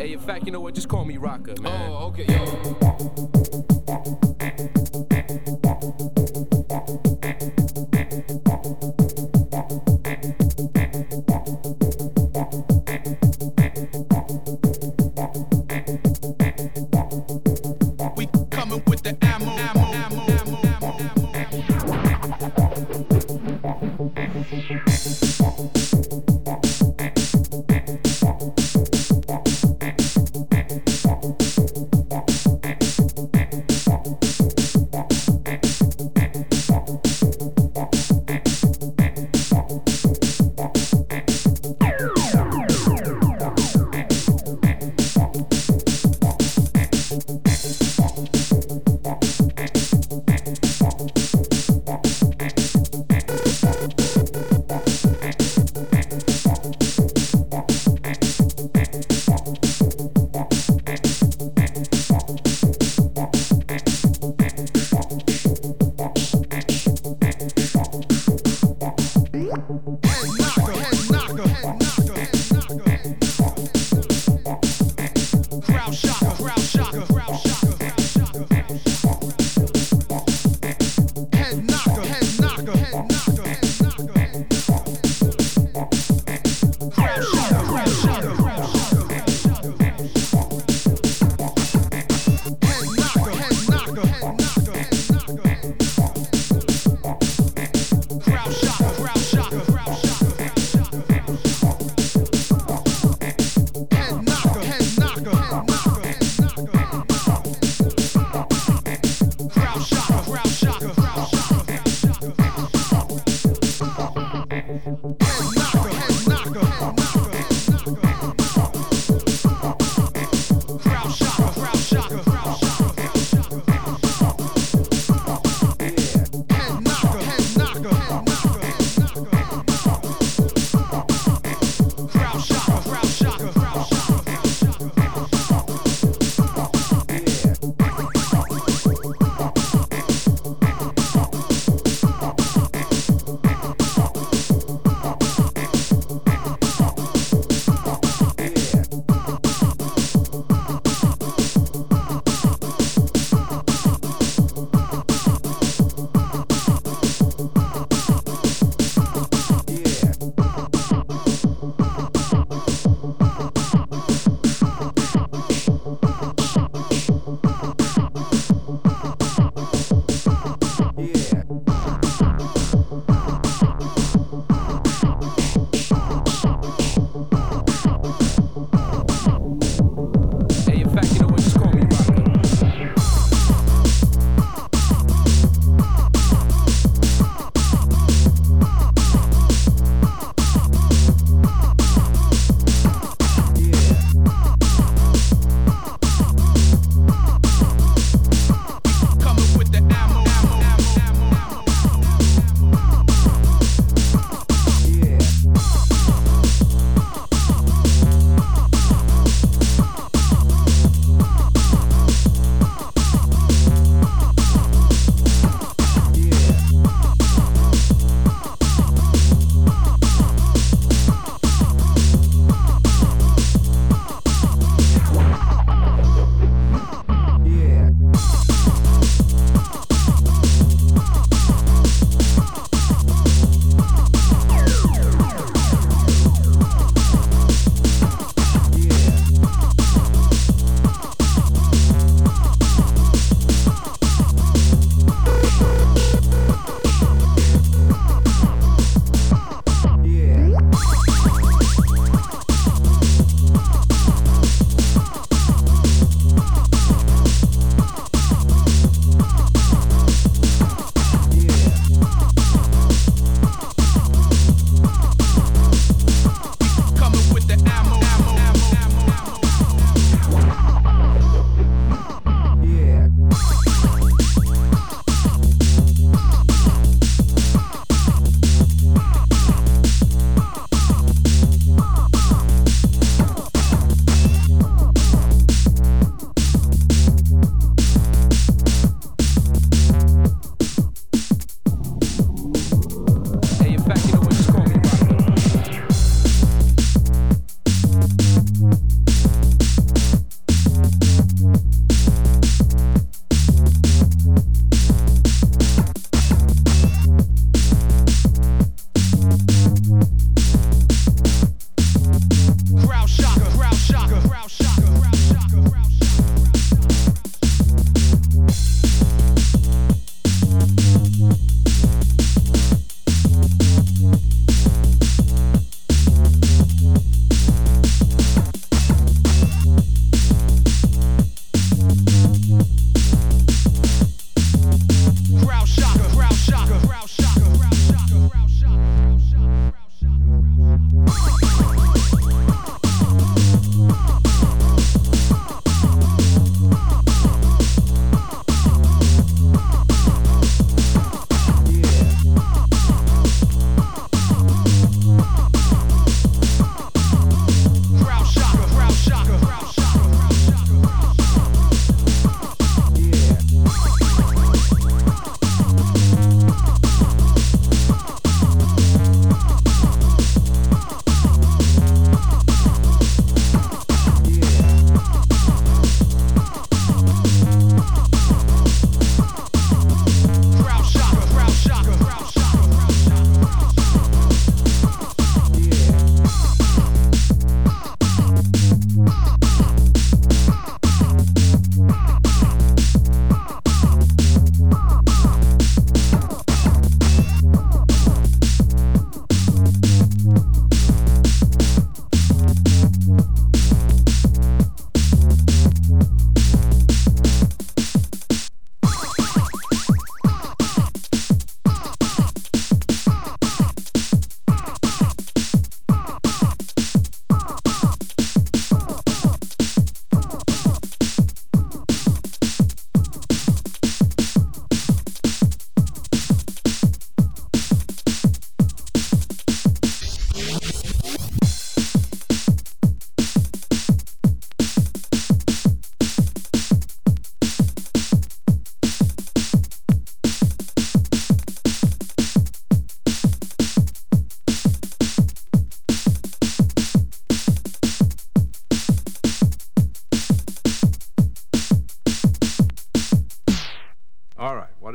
Hey, in fact, you know what? Just call me Rocker, man. Oh, okay, yo. knocker.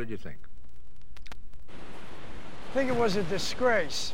Did you think? I think it was a disgrace.